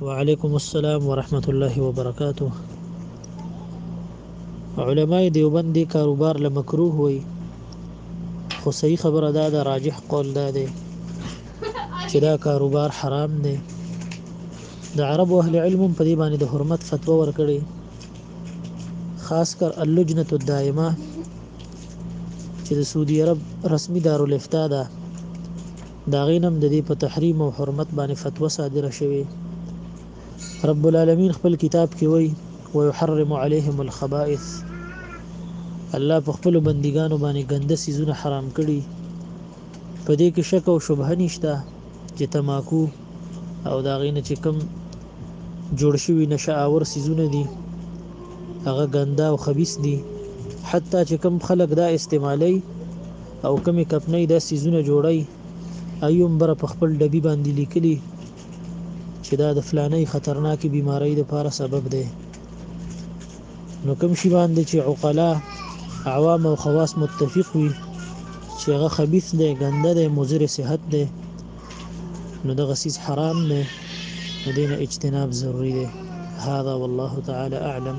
وعلیکم السلام ورحمت الله وبرکاته علماء دیوبند دی کاروبار له مکروه وي خو صحیح خبره ده دا راجح قول ده دی چې دا کاروبار حرام دی د عرب اهل علم په دې باندې د حرمت فتوا ورکړي خاص کر اللجنه الدائمه چې د سعودي عرب رسمي دارالافتا ده د هغې نه هم ددې په تحریم او حرمت باندې فتوا صادره شوې رب العالمین خپل کتاب کې وایي ويحرم عليهم الخبائث الله په خپل بندګانو باندې ګنده سيزونه حرام کړي په دې کې شک او شبهه نشته چې تماکو او دا غینه چې کم جوړ شوی نشه آور سيزونه دي هغه ګنده او خبيث دي حتی چې کم خلک دا استعمالي او کومې کپنۍ دا څیزونه جوړی ایوم بره په خپل ډبی باندی لیکلی چی دا د فلانی خطرناکی بیماری د پاره سبب دی نو کوم شی باندی چی عقلا عوام او خواص متفق وی چی هغه خبیث دی ګنده دی مضر صحت دی نو دغه سیز حرام دی نو دینه اجتناب ضروری دی هذا والله تعالی اعلم